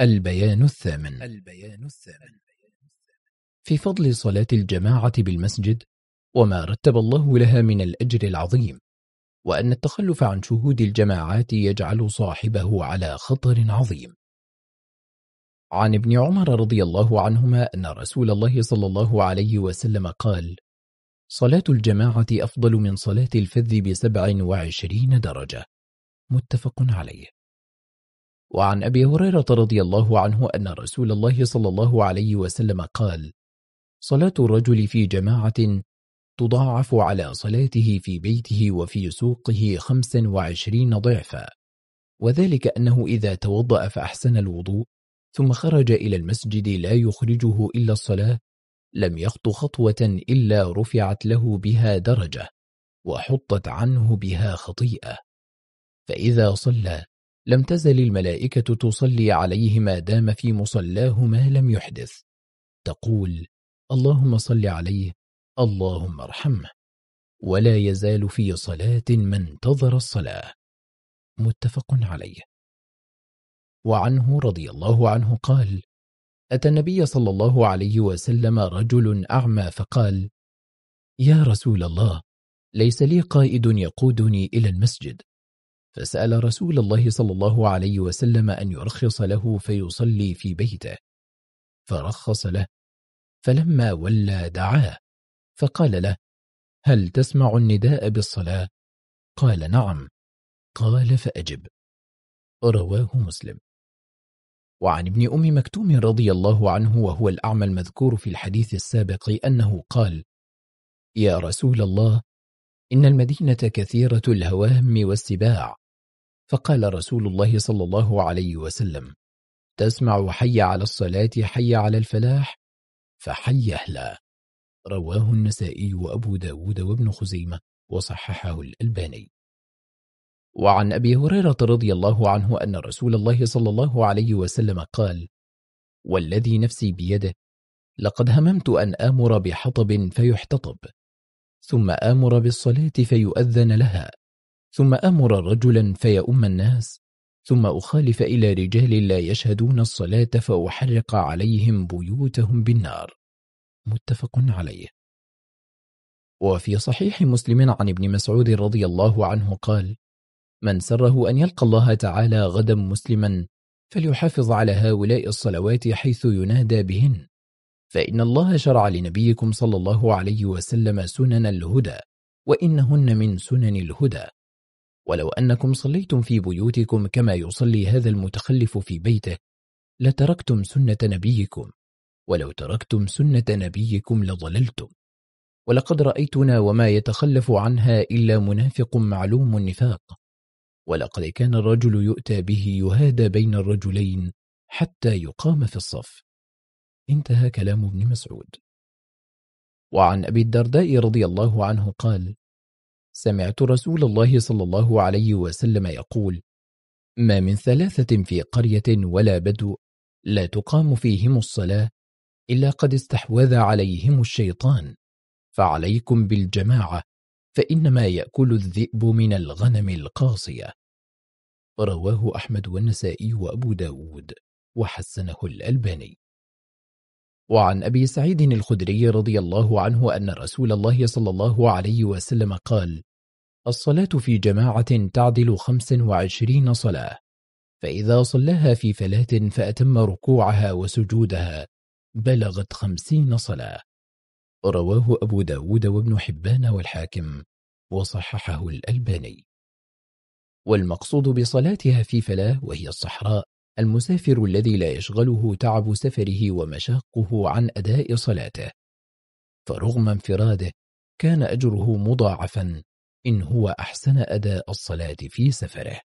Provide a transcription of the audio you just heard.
البيان الثامن. البيان الثامن. في فضل صلاة الجماعة بالمسجد وما رتب الله لها من الأجر العظيم وأن التخلف عن شهود الجماعات يجعل صاحبه على خطر عظيم. عن ابن عمر رضي الله عنهما أن رسول الله صلى الله عليه وسلم قال صلاة الجماعة أفضل من صلاة الفذ بسبع وعشرين درجة. متفق عليه. وعن أبي هريرة رضي الله عنه أن رسول الله صلى الله عليه وسلم قال صلاة الرجل في جماعة تضاعف على صلاته في بيته وفي سوقه خمسا وعشرين ضعفا وذلك أنه إذا توضأ فأحسن الوضوء ثم خرج إلى المسجد لا يخرجه إلا الصلاة لم يخط خطوة إلا رفعت له بها درجة وحطت عنه بها خطيئة فإذا صلى لم تزل الملائكة تصلي عليه ما دام في مصلاه ما لم يحدث. تقول اللهم صل عليه اللهم ارحمه. ولا يزال في صلاة من انتظر الصلاة. متفق عليه. وعنه رضي الله عنه قال أتى النبي صلى الله عليه وسلم رجل أعمى فقال يا رسول الله ليس لي قائد يقودني إلى المسجد. فسأل رسول الله صلى الله عليه وسلم أن يرخص له فيصلي في بيته. فرخص له. فلما ولى دعاه. فقال له هل تسمع النداء بالصلاة؟ قال نعم. قال فأجب. رواه مسلم. وعن ابن أم مكتوم رضي الله عنه وهو الأعمى المذكور في الحديث السابق أنه قال يا رسول الله إن المدينة كثيرة الهوام والسباع. فقال رسول الله صلى الله عليه وسلم تسمع حي على الصلاة حي على الفلاح؟ فحي أهلا. رواه النسائي وأبو داود وابن خزيمة وصححه الألباني. وعن أبي هريرة رضي الله عنه أن رسول الله صلى الله عليه وسلم قال والذي نفسي بيده لقد هممت أن آمر بحطب فيحتطب ثم آمر بالصلاة فيؤذن لها. ثم أمر رجلا فيؤم الناس ثم أخالف إلى رجال لا يشهدون الصلاة فأحرق عليهم بيوتهم بالنار. متفق عليه. وفي صحيح مسلم عن ابن مسعود رضي الله عنه قال من سره أن يلقى الله تعالى غدا مسلما فليحافظ على هؤلاء الصلوات حيث ينادى بهن فإن الله شرع لنبيكم صلى الله عليه وسلم سنن الهدى وإنهن من سنن الهدى. ولو أنكم صليتم في بيوتكم كما يصلي هذا المتخلف في بيته لتركتم سنة نبيكم ولو تركتم سنة نبيكم لضللتم. ولقد رأيتنا وما يتخلف عنها إلا منافق معلوم النفاق. ولقد كان الرجل يؤتى به يهادى بين الرجلين حتى يقام في الصف. انتهى كلام ابن مسعود. وعن أبي الدرداء رضي الله عنه قال سمعت رسول الله صلى الله عليه وسلم يقول ما من ثلاثة في قرية ولا بدو لا تقام فيهم الصلاة إلا قد استحوذ عليهم الشيطان. فعليكم بالجماعة فإنما يأكل الذئب من الغنم القاصية. رواه أحمد والنسائي وأبو داود وحسنه الألباني. وعن أبي سعيد الخدري رضي الله عنه أن رسول الله صلى الله عليه وسلم قال الصلاة في جماعة تعدل خمس وعشرين صلاة. فإذا صلىها في فلاة فأتم ركوعها وسجودها بلغت خمسين صلاة. رواه أبو داود وابن حبان والحاكم وصححه الألباني. والمقصود بصلاتها في فلاة وهي الصحراء المسافر الذي لا يشغله تعب سفره ومشاقه عن أداء صلاته. فرغم انفراده كان أجره مضاعفا إن هو أحسن أداء الصلاة في سفره.